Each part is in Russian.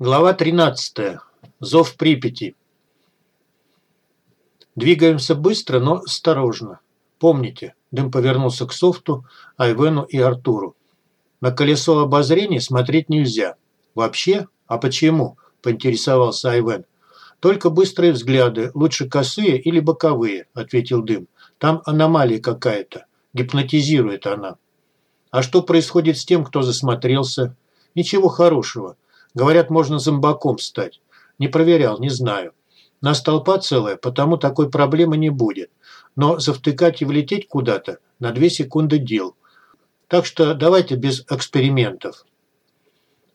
Глава 13. Зов Припяти. Двигаемся быстро, но осторожно. Помните, Дым повернулся к Софту, Айвену и Артуру. На колесо обозрения смотреть нельзя. Вообще? А почему? Поинтересовался Айвен. Только быстрые взгляды, лучше косые или боковые, ответил Дым. Там аномалия какая-то. Гипнотизирует она. А что происходит с тем, кто засмотрелся? Ничего хорошего. Говорят, можно зомбаком стать. Не проверял, не знаю. Нас толпа целая, потому такой проблемы не будет. Но завтыкать и влететь куда-то на две секунды дел. Так что давайте без экспериментов.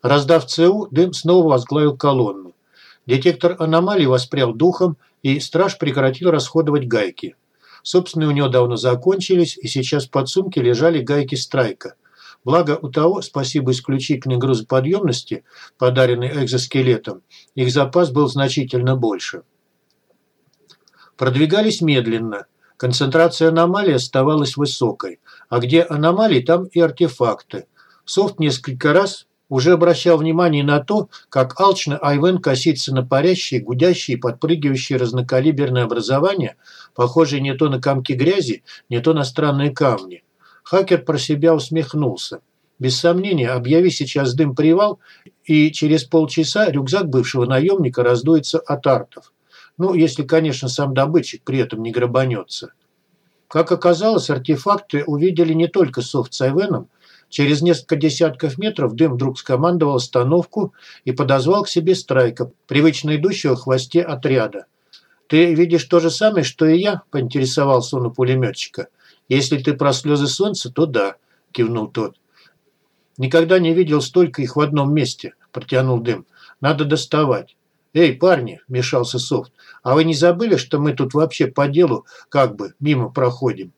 Раздав ЦУ, Дым снова возглавил колонну. Детектор аномалий воспрял духом, и страж прекратил расходовать гайки. Собственно, у него давно закончились, и сейчас в подсумке лежали гайки страйка. Благо у того, спасибо исключительной грузоподъемности, подаренной экзоскелетом, их запас был значительно больше. Продвигались медленно. Концентрация аномалий оставалась высокой. А где аномалии, там и артефакты. Софт несколько раз уже обращал внимание на то, как алчно Айвен косится на парящие, гудящие, подпрыгивающие разнокалиберные образования, похожие не то на комки грязи, не то на странные камни. Хакер про себя усмехнулся. Без сомнения, объяви сейчас дым привал, и через полчаса рюкзак бывшего наемника раздуется от артов. Ну, если, конечно, сам добытчик при этом не грабанется. Как оказалось, артефакты увидели не только софт с Айвеном. Через несколько десятков метров дым вдруг скомандовал остановку и подозвал к себе страйка, привычно идущего в хвосте отряда. «Ты видишь то же самое, что и я?» – поинтересовался он у пулеметчика – если ты про слезы солнца, то да, кивнул тот. Никогда не видел столько их в одном месте, протянул дым. Надо доставать. Эй, парни, вмешался Софт, а вы не забыли, что мы тут вообще по делу как бы мимо проходим?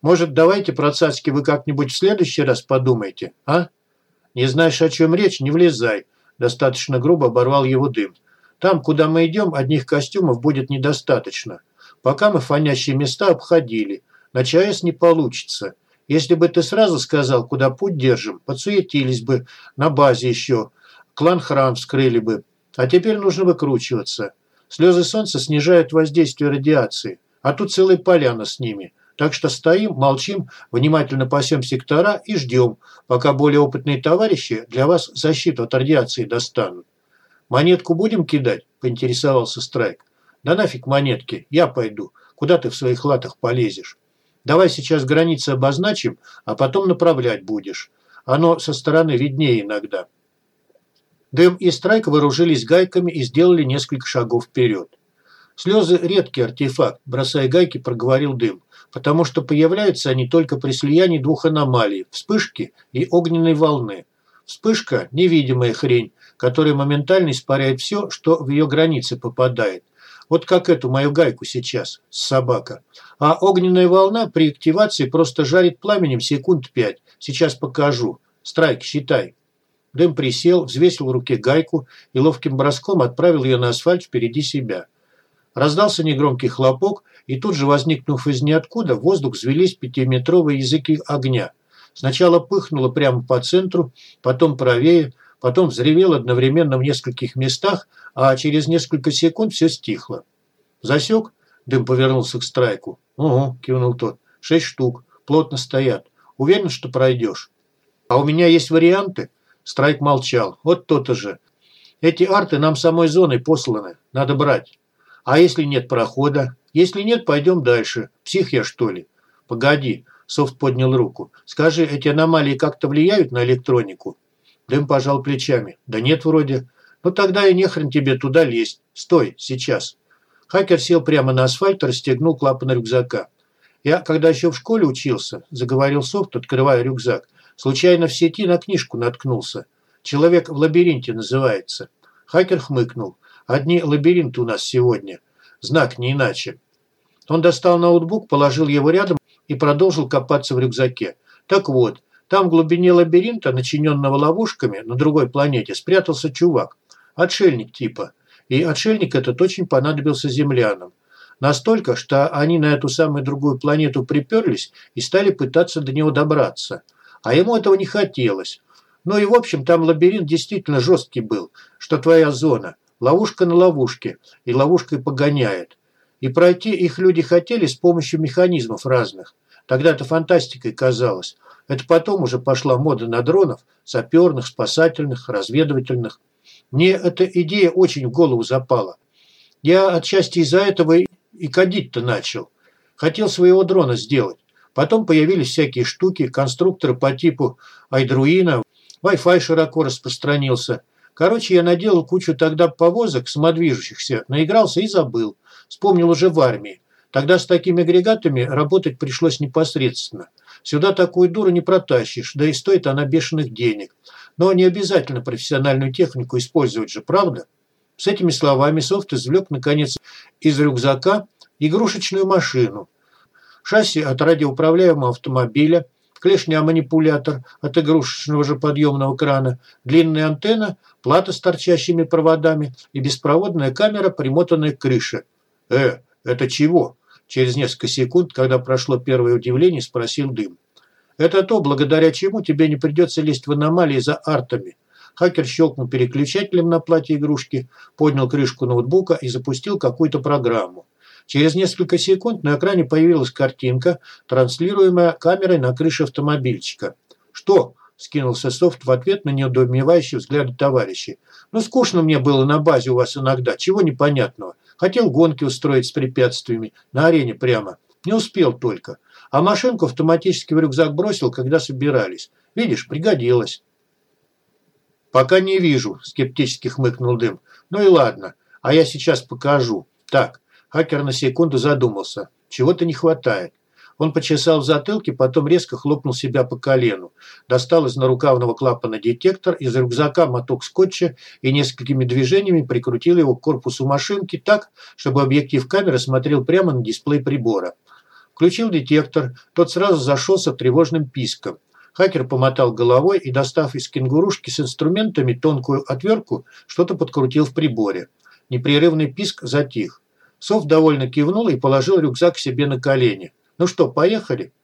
Может, давайте про цацки вы как-нибудь в следующий раз подумайте, а? Не знаешь, о чем речь, не влезай. Достаточно грубо оборвал его дым. Там, куда мы идем, одних костюмов будет недостаточно. Пока мы фонящие места обходили, на ЧАЭС не получится. Если бы ты сразу сказал, куда путь держим, подсуетились бы, на базе еще, клан-храм вскрыли бы. А теперь нужно выкручиваться. Слезы солнца снижают воздействие радиации, а тут целая поляна с ними. Так что стоим, молчим, внимательно пасем сектора и ждем, пока более опытные товарищи для вас защиту от радиации достанут. «Монетку будем кидать?» – поинтересовался Страйк. «Да нафиг монетки, я пойду. Куда ты в своих латах полезешь?» Давай сейчас границы обозначим, а потом направлять будешь. Оно со стороны виднее иногда». Дэм и Страйк вооружились гайками и сделали несколько шагов вперед. Слезы – редкий артефакт, бросая гайки, проговорил Дым, потому что появляются они только при слиянии двух аномалий – вспышки и огненной волны. Вспышка – невидимая хрень, которая моментально испаряет все, что в ее границы попадает. Вот как эту мою гайку сейчас, собака. А огненная волна при активации просто жарит пламенем секунд пять. Сейчас покажу. Страйк, считай. Дэм присел, взвесил в руке гайку и ловким броском отправил ее на асфальт впереди себя. Раздался негромкий хлопок, и тут же, возникнув из ниоткуда, в воздух взвелись пятиметровые языки огня. Сначала пыхнуло прямо по центру, потом правее, потом взревел одновременно в нескольких местах, а через несколько секунд все стихло. «Засек?» – Дым повернулся к страйку. «Угу», – кивнул тот. «Шесть штук. Плотно стоят. Уверен, что пройдешь?» «А у меня есть варианты?» Страйк молчал. «Вот то-то же. Эти арты нам самой зоной посланы. Надо брать. А если нет прохода? Если нет, пойдем дальше. Псих я, что ли?» «Погоди». Софт поднял руку. «Скажи, эти аномалии как-то влияют на электронику?» Дым пожал плечами. «Да нет вроде». «Ну тогда и нехрен тебе туда лезть. Стой, сейчас». Хакер сел прямо на асфальт и расстегнул клапан рюкзака. «Я, когда еще в школе учился», – заговорил Софт, открывая рюкзак, – «случайно в сети на книжку наткнулся. «Человек в лабиринте» называется». Хакер хмыкнул. «Одни лабиринты у нас сегодня. Знак не иначе». Он достал ноутбук, положил его рядом и продолжил копаться в рюкзаке. Так вот, там в глубине лабиринта, начиненного ловушками, на другой планете, спрятался чувак. Отшельник типа. И отшельник этот очень понадобился землянам. Настолько, что они на эту самую другую планету приперлись и стали пытаться до него добраться. А ему этого не хотелось. Ну и в общем, там лабиринт действительно жесткий был, что твоя зона. Ловушка на ловушке, и ловушкой погоняет. И пройти их люди хотели с помощью механизмов разных. Тогда это фантастикой казалось. Это потом уже пошла мода на дронов, саперных, спасательных, разведывательных. Мне эта идея очень в голову запала. Я отчасти из-за этого и кадить-то начал. Хотел своего дрона сделать. Потом появились всякие штуки, конструкторы по типу Айдруина, Wi-Fi широко распространился. Короче, я наделал кучу тогда повозок самодвижущихся, наигрался и забыл. Вспомнил уже в армии. Тогда с такими агрегатами работать пришлось непосредственно. Сюда такую дуру не протащишь, да и стоит она бешеных денег. Но не обязательно профессиональную технику использовать же, правда? С этими словами Софт извлек, наконец, из рюкзака игрушечную машину. Шасси от радиоуправляемого автомобиля, клешня-манипулятор от игрушечного же подъемного крана, длинная антенна, плата с торчащими проводами и беспроводная камера, примотанная к крыше. «Э, это чего?» Через несколько секунд, когда прошло первое удивление, спросил Дым. «Это то, благодаря чему тебе не придется лезть в аномалии за артами». Хакер щелкнул переключателем на плате игрушки, поднял крышку ноутбука и запустил какую-то программу. Через несколько секунд на экране появилась картинка, транслируемая камерой на крыше автомобильчика. «Что?» – скинулся Софт в ответ на неудоумевающий взгляд товарищей. «Ну, скучно мне было на базе у вас иногда. Чего непонятного? Хотел гонки устроить с препятствиями. На арене прямо. Не успел только. А машинку автоматически в рюкзак бросил, когда собирались. Видишь, пригодилось». «Пока не вижу», – скептически хмыкнул Дым. «Ну и ладно. А я сейчас покажу. Так, Хакер на секунду задумался. Чего-то не хватает. Он почесал в затылке, потом резко хлопнул себя по колену. Достал из нарукавного клапана детектор, из рюкзака моток скотча и несколькими движениями прикрутил его к корпусу машинки так, чтобы объектив камеры смотрел прямо на дисплей прибора. Включил детектор, тот сразу зашелся тревожным писком. Хакер помотал головой и, достав из кенгурушки с инструментами тонкую отвертку, что-то подкрутил в приборе. Непрерывный писк затих. Сов довольно кивнул и положил рюкзак себе на колени. «Ну что, поехали?»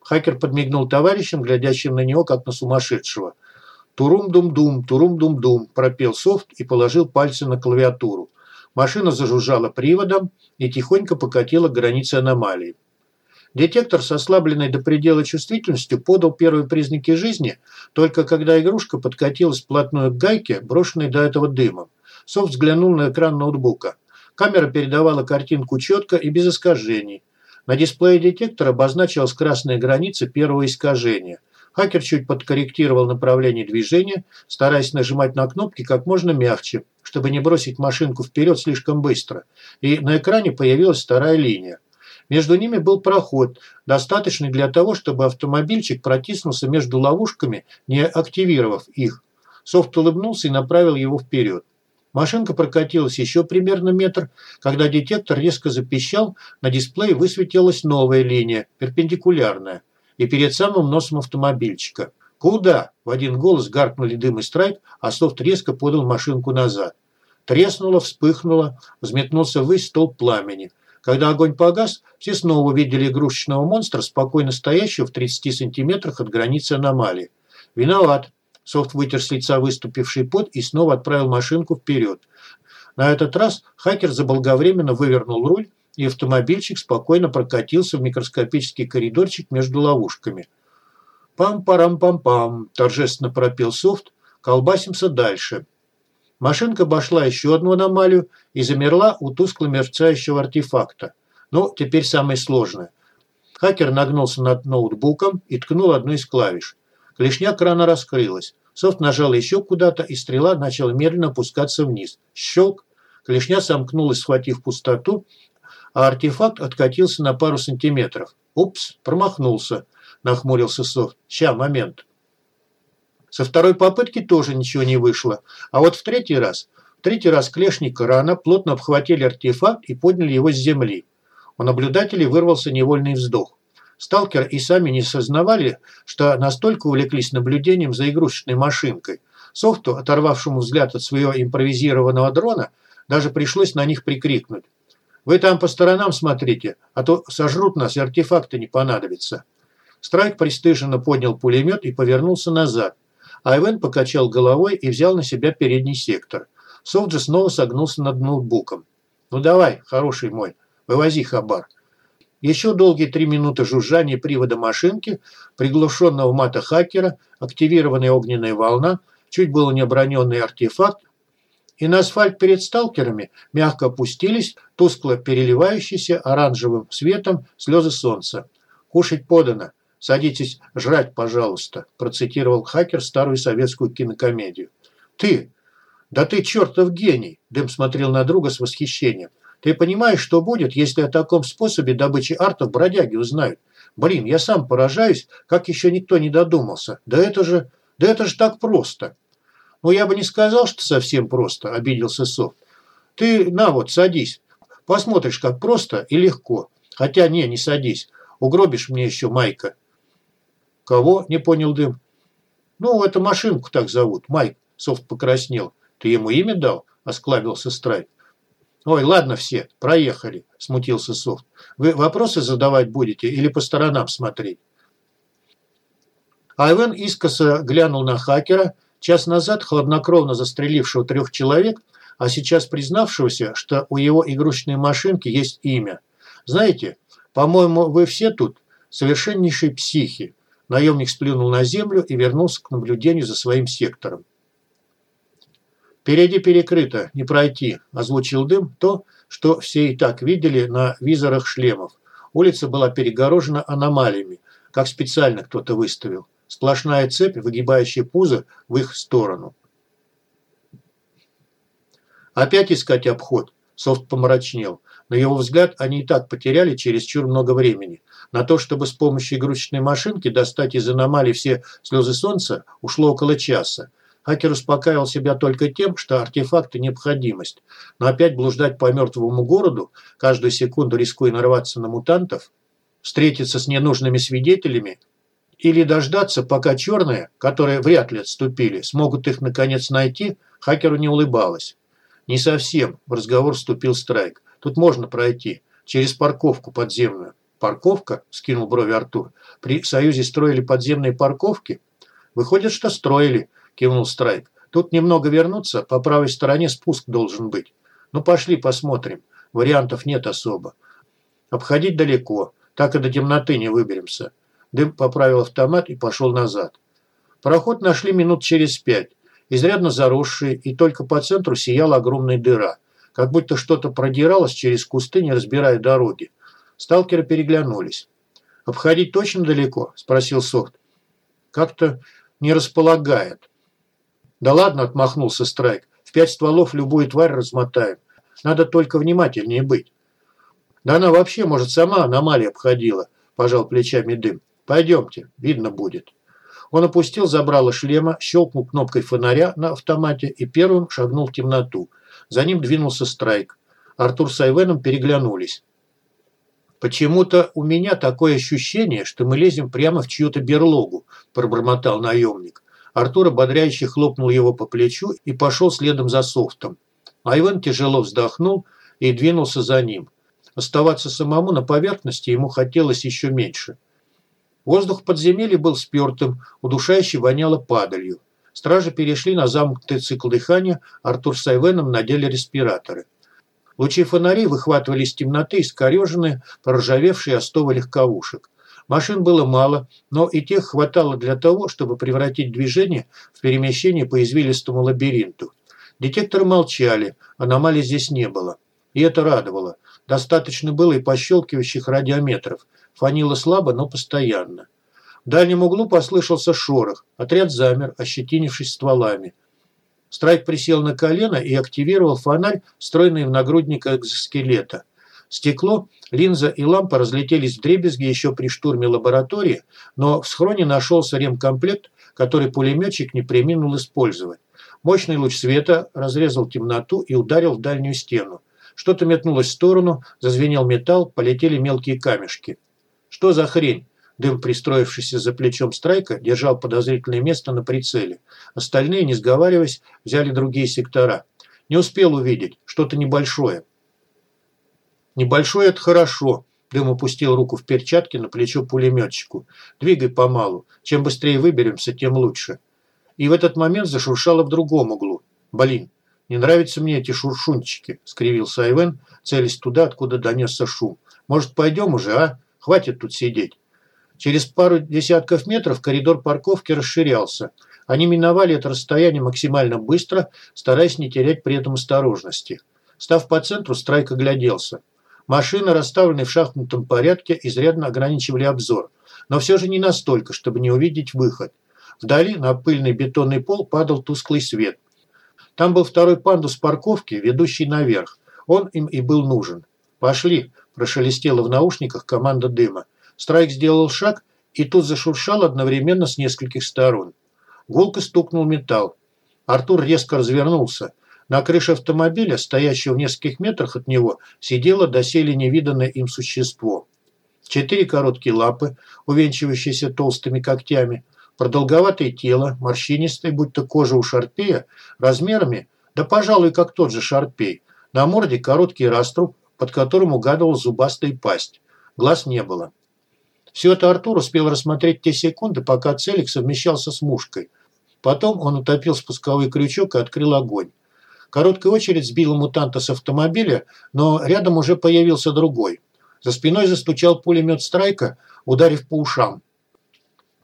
Хакер подмигнул товарищам, глядящим на него, как на сумасшедшего. «Турум-дум-дум, турум-дум-дум», – пропел Софт и положил пальцы на клавиатуру. Машина зажужжала приводом и тихонько покатила к границе аномалии. Детектор с ослабленной до предела чувствительностью подал первые признаки жизни, только когда игрушка подкатилась вплотную к гайке, брошенной до этого дымом. Софт взглянул на экран ноутбука. Камера передавала картинку четко и без искажений. На дисплее детектора обозначилась красная граница первого искажения. Хакер чуть подкорректировал направление движения, стараясь нажимать на кнопки как можно мягче, чтобы не бросить машинку вперед слишком быстро. И на экране появилась вторая линия. Между ними был проход, достаточный для того, чтобы автомобильчик протиснулся между ловушками, не активировав их. Софт улыбнулся и направил его вперед. Машинка прокатилась еще примерно метр, когда детектор резко запищал, на дисплее высветилась новая линия, перпендикулярная, и перед самым носом автомобильчика. «Куда?» – в один голос гаркнули дым и страйк, а софт резко подал машинку назад. Треснуло, вспыхнуло, взметнулся ввысь столб пламени. Когда огонь погас, все снова увидели игрушечного монстра, спокойно стоящего в 30 сантиметрах от границы аномалии. «Виноват», Софт вытер с лица выступивший пот и снова отправил машинку вперед. На этот раз хакер заблаговременно вывернул руль, и автомобильчик спокойно прокатился в микроскопический коридорчик между ловушками. «Пам-парам-пам-пам», – торжественно пропел софт, – «колбасимся дальше». Машинка обошла еще одну аномалию и замерла у тускло мерцающего артефакта. Но теперь самое сложное. Хакер нагнулся над ноутбуком и ткнул одну из клавиш. Клешня крана раскрылась. Софт нажал еще куда-то, и стрела начала медленно опускаться вниз. Щелк. Клешня сомкнулась, схватив пустоту, а артефакт откатился на пару сантиметров. «Упс, промахнулся», – нахмурился Софт. «Ща, момент». Со второй попытки тоже ничего не вышло. А вот в третий раз, в третий раз клешни крана плотно обхватили артефакт и подняли его с земли. У наблюдателей вырвался невольный вздох. Сталкеры и сами не сознавали, что настолько увлеклись наблюдением за игрушечной машинкой. Софту, оторвавшему взгляд от своего импровизированного дрона, даже пришлось на них прикрикнуть. «Вы там по сторонам смотрите, а то сожрут нас и артефакты не понадобятся». Страйк пристыженно поднял пулемет и повернулся назад. Айвен покачал головой и взял на себя передний сектор. Софт снова согнулся над ноутбуком. «Ну давай, хороший мой, вывози хабар». Еще долгие три минуты жужжания привода машинки, приглушенного мата хакера, активированная огненная волна, чуть было не оброненный артефакт, и на асфальт перед сталкерами мягко опустились тускло переливающиеся оранжевым светом слезы солнца. «Кушать подано. Садитесь жрать, пожалуйста», процитировал хакер старую советскую кинокомедию. «Ты! Да ты чертов гений!» Дым смотрел на друга с восхищением. Ты понимаешь, что будет, если о таком способе добычи артов бродяги узнают? Блин, я сам поражаюсь, как еще никто не додумался. Да это же, да это же так просто. Ну, я бы не сказал, что совсем просто, обиделся Софт. Ты, на вот, садись. Посмотришь, как просто и легко. Хотя, не, не садись. Угробишь мне еще Майка. Кого? Не понял Дым. Ну, эту машинку так зовут. Майк. Софт покраснел. Ты ему имя дал? Осклабился Страйк. «Ой, ладно все, проехали», – смутился Софт. «Вы вопросы задавать будете или по сторонам смотреть?» Айвен искоса глянул на хакера, час назад хладнокровно застрелившего трех человек, а сейчас признавшегося, что у его игрушечной машинки есть имя. «Знаете, по-моему, вы все тут совершеннейшие психи». Наемник сплюнул на землю и вернулся к наблюдению за своим сектором. «Впереди перекрыто, не пройти», – озвучил дым то, что все и так видели на визорах шлемов. Улица была перегорожена аномалиями, как специально кто-то выставил. Сплошная цепь, выгибающая пузо в их сторону. Опять искать обход. Софт помрачнел. На его взгляд, они и так потеряли чересчур много времени. На то, чтобы с помощью игрушечной машинки достать из аномалий все слезы солнца, ушло около часа. Хакер успокаивал себя только тем, что артефакты – необходимость. Но опять блуждать по мертвому городу, каждую секунду рискуя нарваться на мутантов, встретиться с ненужными свидетелями или дождаться, пока черные, которые вряд ли отступили, смогут их наконец найти, хакеру не улыбалось. «Не совсем», – в разговор вступил Страйк. «Тут можно пройти. Через парковку подземную». «Парковка?» – скинул брови Артур. «При Союзе строили подземные парковки?» «Выходит, что строили кивнул Страйк. Тут немного вернуться, по правой стороне спуск должен быть. Ну пошли посмотрим. Вариантов нет особо. Обходить далеко, так и до темноты не выберемся. Дым поправил автомат и пошел назад. Проход нашли минут через пять. Изрядно заросший, и только по центру сияла огромная дыра. Как будто что-то продиралось через кусты, не разбирая дороги. Сталкеры переглянулись. «Обходить точно далеко?» – спросил Сохт. «Как-то не располагает. «Да ладно», – отмахнулся Страйк. «В пять стволов любую тварь размотаем. Надо только внимательнее быть». «Да она вообще, может, сама аномалия обходила», – пожал плечами дым. «Пойдемте, видно будет». Он опустил забрало шлема, щелкнул кнопкой фонаря на автомате и первым шагнул в темноту. За ним двинулся Страйк. Артур с Айвеном переглянулись. «Почему-то у меня такое ощущение, что мы лезем прямо в чью-то берлогу», – пробормотал наемник. Артур ободряюще хлопнул его по плечу и пошел следом за софтом. Айвен тяжело вздохнул и двинулся за ним. Оставаться самому на поверхности ему хотелось еще меньше. Воздух в подземелье был спертым, удушающе воняло падалью. Стражи перешли на замкнутый цикл дыхания, Артур с Айвеном надели респираторы. Лучи фонарей выхватывали из темноты искореженные, проржавевшие остовы легковушек. Машин было мало, но и тех хватало для того, чтобы превратить движение в перемещение по извилистому лабиринту. Детекторы молчали, аномалий здесь не было. И это радовало. Достаточно было и пощелкивающих радиометров. Фанило слабо, но постоянно. В дальнем углу послышался шорох. Отряд замер, ощетинившись стволами. Страйк присел на колено и активировал фонарь, встроенный в нагрудник экзоскелета. Стекло, линза и лампа разлетелись в дребезги еще при штурме лаборатории, но в схроне нашелся ремкомплект, который пулеметчик не преминул использовать. Мощный луч света разрезал темноту и ударил в дальнюю стену. Что-то метнулось в сторону, зазвенел металл, полетели мелкие камешки. «Что за хрень?» Дым, пристроившийся за плечом Страйка, держал подозрительное место на прицеле. Остальные, не сговариваясь, взяли другие сектора. Не успел увидеть. Что-то небольшое. Небольшой – это хорошо. Дым опустил руку в перчатки на плечо пулеметчику. Двигай помалу. Чем быстрее выберемся, тем лучше. и в этот момент зашуршало в другом углу. «Блин, не нравятся мне эти шуршунчики», – скривился Айвен, целясь туда, откуда донесся шум. «Может, пойдем уже, а? Хватит тут сидеть». Через пару десятков метров коридор парковки расширялся. Они миновали это расстояние максимально быстро, стараясь не терять при этом осторожности. Став по центру, Страйк огляделся. Машины, расставленные в шахматном порядке, изрядно ограничивали обзор, но все же не настолько, чтобы не увидеть выход. Вдали на пыльный бетонный пол падал тусклый свет. Там был второй пандус парковки, ведущий наверх. Он им и был нужен. «Пошли!» – прошелестела в наушниках команда дыма. Страйк сделал шаг, и тут зашуршал одновременно с нескольких сторон. Гулко стукнул металл. Артур резко развернулся. На крыше автомобиля, стоящего в нескольких метрах от него, сидело доселе невиданное им существо. Четыре короткие лапы, увенчивающиеся толстыми когтями, продолговатое тело, морщинистое, будто кожа у шарпея, размерами, да, пожалуй, как тот же шарпей. На морде короткий раструб, под которым угадывал зубастая пасть. Глаз не было. Все это Артур успел рассмотреть те секунды, пока Целик совмещался с мушкой. Потом он утопил спусковой крючок и открыл огонь. Короткая очередь сбила мутанта с автомобиля, но рядом уже появился другой. За спиной застучал пулемет «Страйка», ударив по ушам.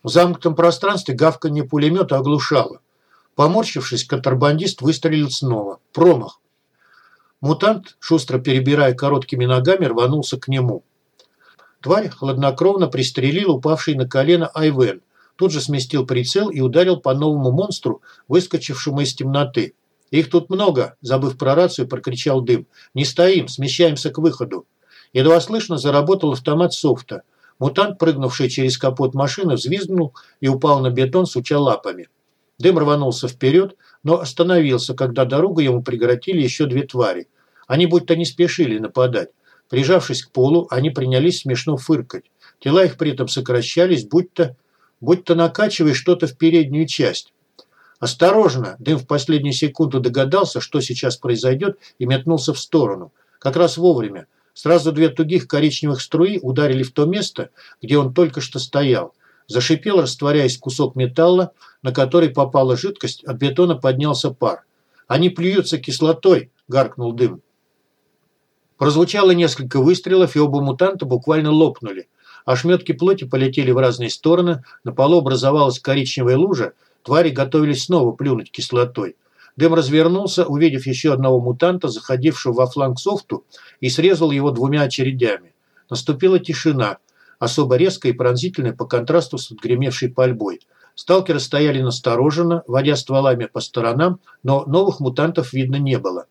В замкнутом пространстве гавканье пулемета оглушало. Поморщившись, контрабандист выстрелил снова. Промах. Мутант, шустро перебирая короткими ногами, рванулся к нему. Тварь хладнокровно пристрелил упавший на колено Айвен. Тут же сместил прицел и ударил по новому монстру, выскочившему из темноты. «Их тут много!» – забыв про рацию, прокричал дым. «Не стоим, смещаемся к выходу!» Едва слышно заработал автомат софта. Мутант, прыгнувший через капот машины, взвизгнул и упал на бетон, суча лапами. Дым рванулся вперед, но остановился, когда дорогу ему преградили еще две твари. Они будто не спешили нападать. Прижавшись к полу, они принялись смешно фыркать. Тела их при этом сокращались, будто, будто накачивая что-то в переднюю часть. «Осторожно!» Дым в последнюю секунду догадался, что сейчас произойдет, и метнулся в сторону. Как раз вовремя. Сразу две тугих коричневых струи ударили в то место, где он только что стоял. Зашипел, растворяясь кусок металла, на который попала жидкость, от бетона поднялся пар. «Они плюются кислотой!» – гаркнул дым. Прозвучало несколько выстрелов, и оба мутанта буквально лопнули. Ошметки плоти полетели в разные стороны, на полу образовалась коричневая лужа, твари готовились снова плюнуть кислотой. Дым развернулся, увидев еще одного мутанта, заходившего во фланг софту, и срезал его двумя очередями. Наступила тишина, особо резкая и пронзительная по контрасту с отгремевшей пальбой. Сталкеры стояли настороженно, водя стволами по сторонам, но новых мутантов видно не было.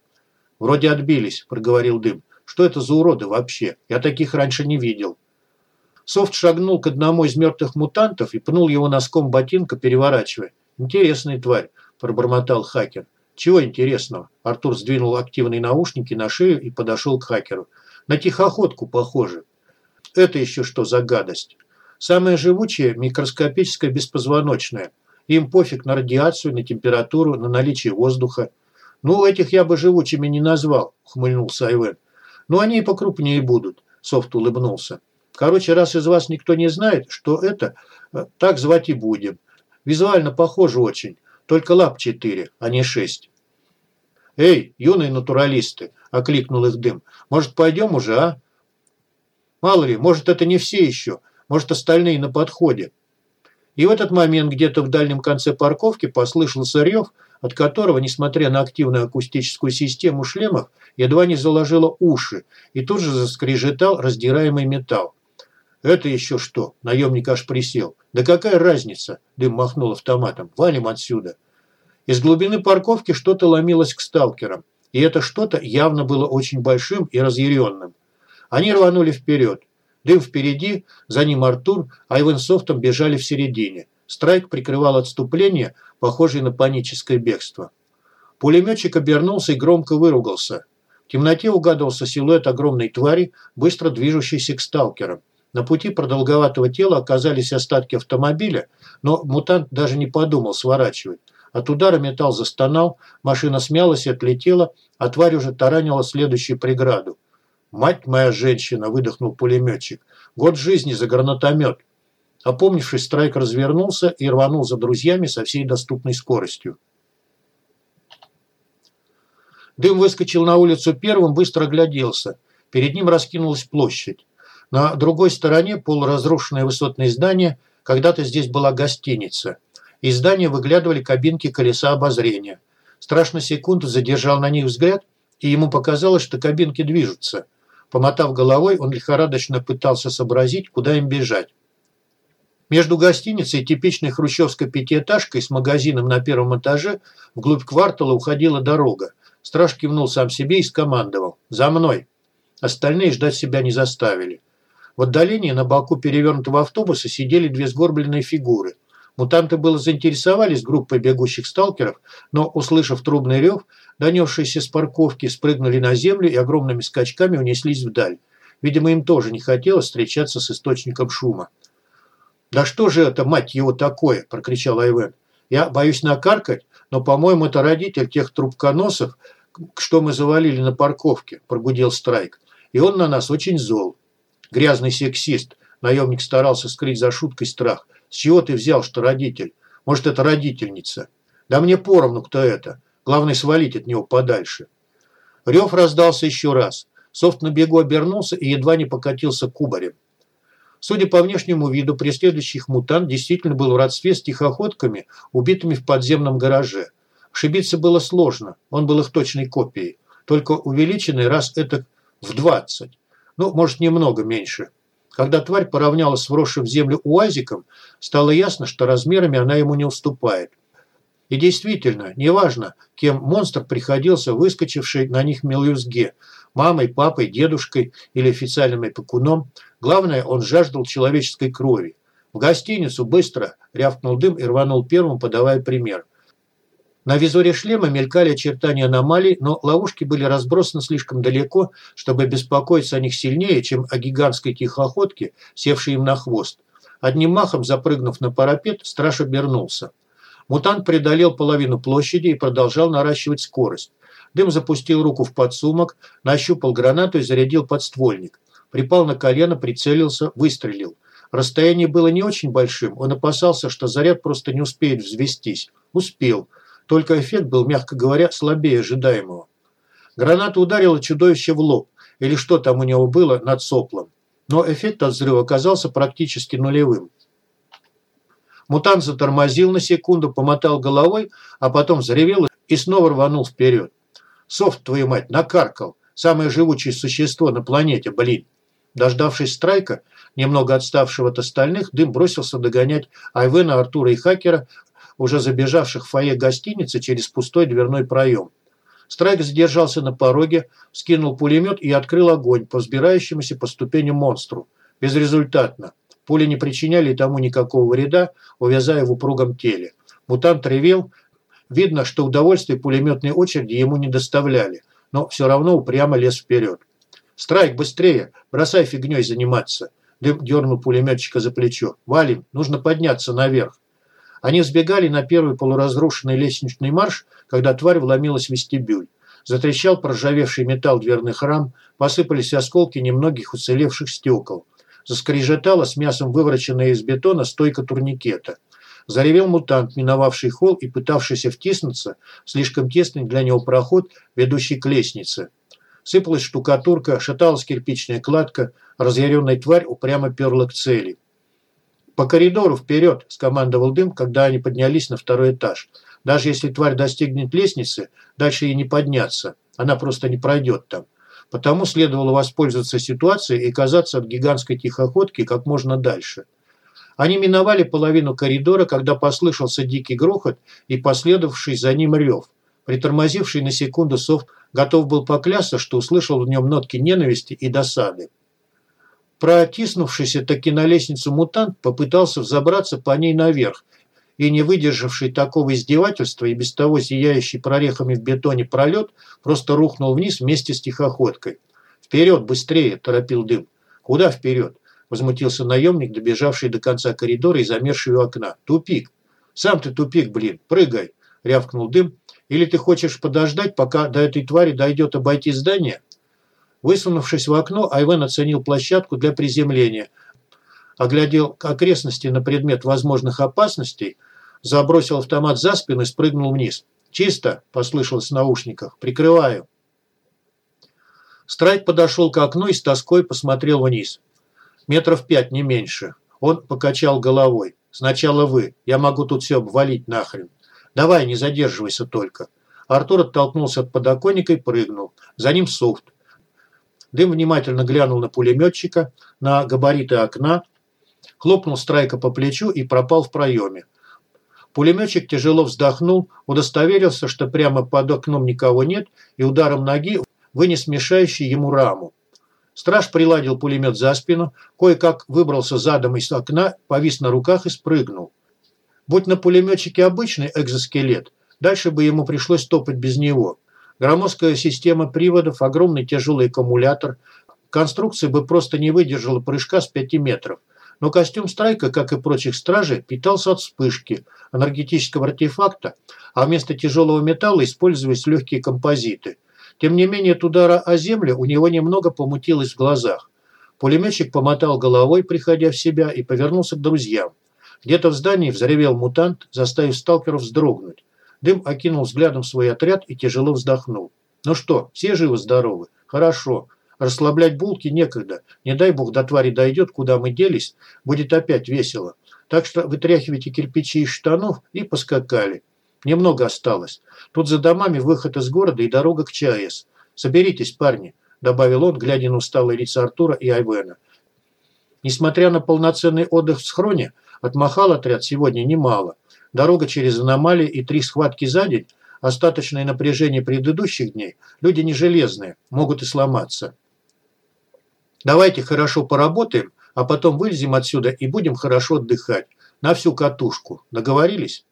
«Вроде отбились», – проговорил Дым. Что это за уроды вообще? Я таких раньше не видел. Софт шагнул к одному из мертвых мутантов и пнул его носком ботинка, переворачивая. «Интересная тварь», – пробормотал хакер. «Чего интересного?» Артур сдвинул активные наушники на шею и подошел к хакеру. «На тихоходку похоже». «Это еще что за гадость?» «Самое живучее – микроскопическое беспозвоночное. Им пофиг на радиацию, на температуру, на наличие воздуха». «Ну, этих я бы живучими не назвал», – ухмыльнулся Айвен. Ну, они и покрупнее будут, Софт улыбнулся. Короче, раз из вас никто не знает, что это, э, так звать и будем. Визуально похоже очень, только лап четыре, а не шесть. «Эй, юные натуралисты!» – окликнул их дым. «Может, пойдем уже, а?» «Мало ли, может, это не все еще, может, остальные на подходе». И в этот момент где-то в дальнем конце парковки послышался рев, от которого, несмотря на активную акустическую систему шлемов, едва не заложило уши, и тут же заскрежетал раздираемый металл. «Это еще что?» – наемник аж присел. «Да какая разница?» – дым махнул автоматом. «Валим отсюда». Из глубины парковки что-то ломилось к сталкерам, и это что-то явно было очень большим и разъяренным. Они рванули вперед. Дым впереди, за ним Артур, а Иван Софтом бежали в середине. Страйк прикрывал отступление, похожее на паническое бегство. Пулеметчик обернулся и громко выругался. В темноте угадывался силуэт огромной твари, быстро движущейся к сталкерам. На пути продолговатого тела оказались остатки автомобиля, но мутант даже не подумал сворачивать. От удара металл застонал, машина смялась и отлетела, а тварь уже таранила следующую преграду. «Мать моя женщина!» – выдохнул пулеметчик. «Год жизни за гранатомет!» Опомнившись, Страйк развернулся и рванул за друзьями со всей доступной скоростью. Дым выскочил на улицу первым, быстро огляделся. Перед ним раскинулась площадь. На другой стороне полуразрушенное высотное здание, когда-то здесь была гостиница. Из здания выглядывали кабинки колеса обозрения. Страшно секунду задержал на них взгляд, и ему показалось, что кабинки движутся. Помотав головой, он лихорадочно пытался сообразить, куда им бежать. Между гостиницей и типичной хрущевской пятиэтажкой с магазином на первом этаже вглубь квартала уходила дорога. Страж кивнул сам себе и скомандовал. «За мной!» Остальные ждать себя не заставили. В отдалении на боку перевернутого автобуса сидели две сгорбленные фигуры. Мутанты было заинтересовались группой бегущих сталкеров, но, услышав трубный рев, донесшиеся с парковки, спрыгнули на землю и огромными скачками унеслись вдаль. Видимо, им тоже не хотелось встречаться с источником шума. «Да что же это, мать его, такое?» – прокричал Айвен. «Я боюсь накаркать, но, по-моему, это родитель тех трубконосов, что мы завалили на парковке», – прогудел Страйк. «И он на нас очень зол. Грязный сексист». Наемник старался скрыть за шуткой страх. «С чего ты взял, что родитель? Может, это родительница?» «Да мне поровну, кто это. Главное, свалить от него подальше». Рев раздался еще раз. Софт на бегу обернулся и едва не покатился кубарем. Судя по внешнему виду, преследующих мутант действительно был в родстве с тихоходками, убитыми в подземном гараже. Ошибиться было сложно, он был их точной копией, только увеличенный раз это в 20. Ну, может, немного меньше. Когда тварь поравнялась с вросшим в землю уазиком, стало ясно, что размерами она ему не уступает. И действительно, неважно, кем монстр приходился выскочивший на них мелюзге – мамой, папой, дедушкой или официальным опекуном. Главное, он жаждал человеческой крови. В гостиницу быстро рявкнул дым и рванул первым, подавая пример. На визоре шлема мелькали очертания аномалий, но ловушки были разбросаны слишком далеко, чтобы беспокоиться о них сильнее, чем о гигантской тихоходке, севшей им на хвост. Одним махом, запрыгнув на парапет, страж обернулся. Мутант преодолел половину площади и продолжал наращивать скорость. Дым запустил руку в подсумок, нащупал гранату и зарядил подствольник. Припал на колено, прицелился, выстрелил. Расстояние было не очень большим, он опасался, что заряд просто не успеет взвестись. Успел. Только эффект был, мягко говоря, слабее ожидаемого. Граната ударила чудовище в лоб, или что там у него было над соплом. Но эффект от взрыва оказался практически нулевым. Мутант затормозил на секунду, помотал головой, а потом заревел и снова рванул вперед. Софт, твою мать, накаркал. Самое живучее существо на планете, блин. Дождавшись страйка, немного отставшего от остальных, Дым бросился догонять Айвена, Артура и Хакера, уже забежавших в фойе гостиницы через пустой дверной проем. Страйк задержался на пороге, скинул пулемет и открыл огонь по взбирающемуся по ступеням монстру. Безрезультатно. Пули не причиняли тому никакого вреда, увязая в упругом теле. Мутант ревел, Видно, что удовольствие пулеметной очереди ему не доставляли, но все равно упрямо лез вперед. «Страйк, быстрее! Бросай фигней заниматься!» Дым дернул пулеметчика за плечо. «Валим, нужно подняться наверх!» Они сбегали на первый полуразрушенный лестничный марш, когда тварь вломилась в вестибюль. Затрещал проржавевший металл дверных рам, посыпались осколки немногих уцелевших стекол. Заскрежетала с мясом вывороченная из бетона стойка турникета. Заревел мутант, миновавший холл и пытавшийся втиснуться слишком тесный для него проход, ведущий к лестнице. Сыпалась штукатурка, шаталась кирпичная кладка, разъяренная тварь упрямо перла к цели. «По коридору вперед!» – скомандовал дым, когда они поднялись на второй этаж. «Даже если тварь достигнет лестницы, дальше ей не подняться. Она просто не пройдет там. Потому следовало воспользоваться ситуацией и казаться от гигантской тихоходки как можно дальше». Они миновали половину коридора, когда послышался дикий грохот и последовавший за ним рев. Притормозивший на секунду Софт готов был поклясться, что услышал в нем нотки ненависти и досады. Протиснувшийся таки на лестницу мутант попытался взобраться по ней наверх, и не выдержавший такого издевательства и без того зияющий прорехами в бетоне пролет просто рухнул вниз вместе с тихоходкой. «Вперед, быстрее!» – торопил дым. «Куда вперед? Возмутился наемник, добежавший до конца коридора и замерший у окна. «Тупик! Сам ты тупик, блин! Прыгай!» – рявкнул дым. «Или ты хочешь подождать, пока до этой твари дойдет обойти здание?» Высунувшись в окно, Айвен оценил площадку для приземления. оглядел окрестности на предмет возможных опасностей, забросил автомат за спину и спрыгнул вниз. «Чисто!» – послышалось в наушниках. «Прикрываю!» Страйк подошел к окну и с тоской посмотрел вниз. Метров пять, не меньше. Он покачал головой. «Сначала вы. Я могу тут все обвалить нахрен. Давай, не задерживайся только». Артур оттолкнулся от подоконника и прыгнул. За ним софт. Дым внимательно глянул на пулеметчика, на габариты окна, хлопнул Страйка по плечу и пропал в проеме. Пулеметчик тяжело вздохнул, удостоверился, что прямо под окном никого нет, и ударом ноги вынес мешающий ему раму. Страж приладил пулемет за спину, кое-как выбрался задом из окна, повис на руках и спрыгнул. Будь на пулеметчике обычный экзоскелет, дальше бы ему пришлось топать без него. Громоздкая система приводов, огромный тяжелый аккумулятор. Конструкция бы просто не выдержала прыжка с 5 метров. Но костюм Страйка, как и прочих стражей, питался от вспышки, энергетического артефакта, а вместо тяжелого металла использовались легкие композиты. Тем не менее, от удара о землю у него немного помутилось в глазах. Пулеметчик помотал головой, приходя в себя, и повернулся к друзьям. Где-то в здании взревел мутант, заставив сталкеров вздрогнуть. Дым окинул взглядом свой отряд и тяжело вздохнул. «Ну что, все живы-здоровы? Хорошо. Расслаблять булки некогда. Не дай бог до твари дойдет, куда мы делись, будет опять весело. Так что вытряхивайте кирпичи из штанов и поскакали. Немного осталось. Тут за домами выход из города и дорога к ЧАЭС. Соберитесь, парни», – добавил он, глядя на усталые лица Артура и Айвена. Несмотря на полноценный отдых в схроне, отмахал отряд сегодня немало. Дорога через аномалии и три схватки за день, остаточное напряжение предыдущих дней, люди не железные, могут и сломаться. Давайте хорошо поработаем, а потом вылезем отсюда и будем хорошо отдыхать. На всю катушку. Договорились?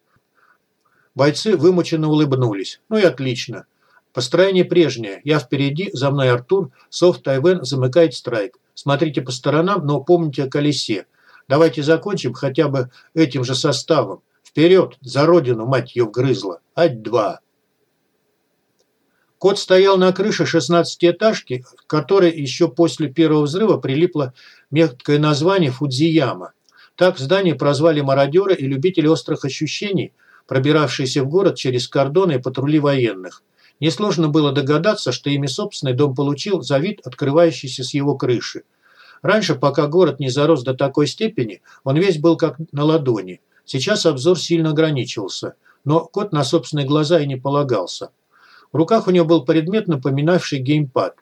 Бойцы вымученно улыбнулись. Ну и отлично. Построение прежнее. Я впереди, за мной Артур, Софт Тайвен замыкает страйк. Смотрите по сторонам, но помните о колесе. Давайте закончим хотя бы этим же составом. Вперед, за родину, мать ее вгрызла. Ать-два. Кот стоял на крыше шестнадцатиэтажки, которой еще после первого взрыва прилипло меткое название Фудзияма. Так здание прозвали мародеры и любители острых ощущений, пробиравшиеся в город через кордоны и патрули военных. Несложно было догадаться, что ими собственный дом получил за вид, открывающийся с его крыши. Раньше, пока город не зарос до такой степени, он весь был как на ладони. Сейчас обзор сильно ограничивался, но кот на собственные глаза и не полагался. В руках у него был предмет, напоминавший геймпад.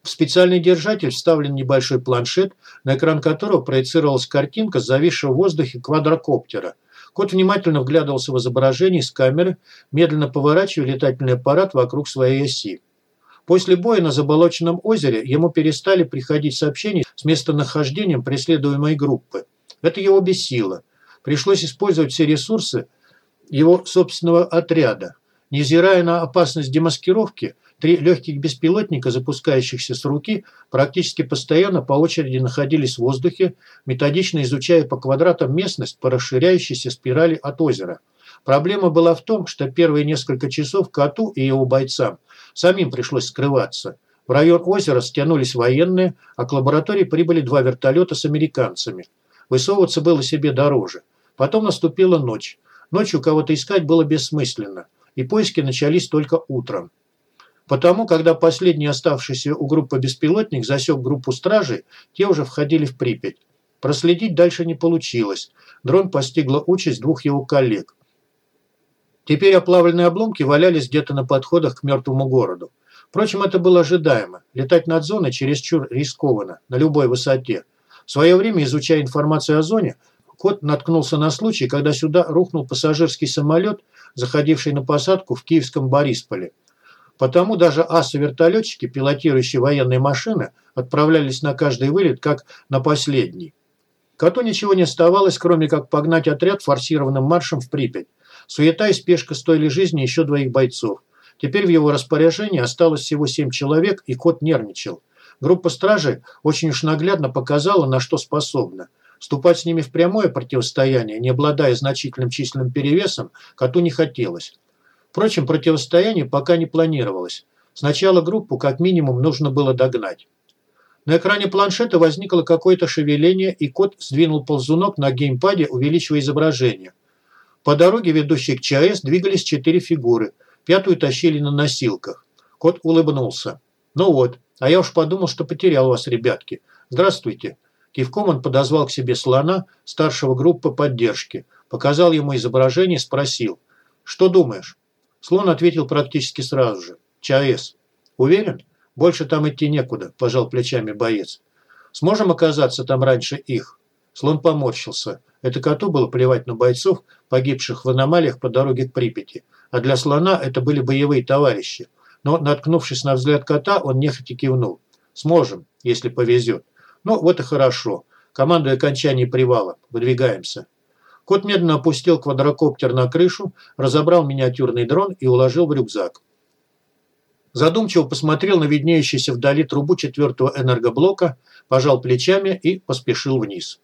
В специальный держатель вставлен небольшой планшет, на экран которого проецировалась картинка зависшего в воздухе квадрокоптера. Кот внимательно вглядывался в изображение с камеры, медленно поворачивая летательный аппарат вокруг своей оси. После боя на заболоченном озере ему перестали приходить сообщения с местонахождением преследуемой группы. Это его бесило. Пришлось использовать все ресурсы его собственного отряда. Невзирая на опасность демаскировки, три легких беспилотника, запускающихся с руки, практически постоянно по очереди находились в воздухе, методично изучая по квадратам местность по расширяющейся спирали от озера. Проблема была в том, что первые несколько часов коту и его бойцам самим пришлось скрываться. В район озера стянулись военные, а к лаборатории прибыли два вертолета с американцами. Высовываться было себе дороже. Потом наступила ночь. Ночью кого-то искать было бессмысленно, и поиски начались только утром. Потому, когда последний оставшийся у группы беспилотник засек группу стражей, те уже входили в Припять. Проследить дальше не получилось. Дрон постигла участь двух его коллег. Теперь оплавленные обломки валялись где-то на подходах к мертвому городу. Впрочем, это было ожидаемо. Летать над зоной чересчур рискованно, на любой высоте. В свое время, изучая информацию о зоне, Кот наткнулся на случай, когда сюда рухнул пассажирский самолет, заходивший на посадку в киевском Борисполе. Потому даже асы-вертолетчики, пилотирующие военные машины, отправлялись на каждый вылет, как на последний. Коту ничего не оставалось, кроме как погнать отряд форсированным маршем в Припять. Суета и спешка стоили жизни еще двоих бойцов. Теперь в его распоряжении осталось всего семь человек, и кот нервничал. Группа стражей очень уж наглядно показала, на что способна. Вступать с ними в прямое противостояние, не обладая значительным численным перевесом, коту не хотелось. Впрочем, противостояние пока не планировалось. Сначала группу как минимум нужно было догнать. На экране планшета возникло какое-то шевеление, и кот сдвинул ползунок на геймпаде, увеличивая изображение. По дороге, ведущей к ЧАЭС, двигались четыре фигуры. Пятую тащили на носилках. Кот улыбнулся. «Ну вот, а я уж подумал, что потерял вас, ребятки. Здравствуйте». Кивком он подозвал к себе слона, старшего группы поддержки. Показал ему изображение и спросил. «Что думаешь?» Слон ответил практически сразу же. «ЧАЭС». «Уверен?» «Больше там идти некуда», – пожал плечами боец. «Сможем оказаться там раньше их?» Слон поморщился. Это коту было плевать на бойцов, погибших в аномалиях по дороге к Припяти. А для слона это были боевые товарищи. Но, наткнувшись на взгляд кота, он нехотя кивнул. «Сможем, если повезет. Ну, вот и хорошо. Командуя окончание привала. Выдвигаемся». Кот медленно опустил квадрокоптер на крышу, разобрал миниатюрный дрон и уложил в рюкзак. Задумчиво посмотрел на виднеющуюся вдали трубу четвертого энергоблока, пожал плечами и поспешил вниз.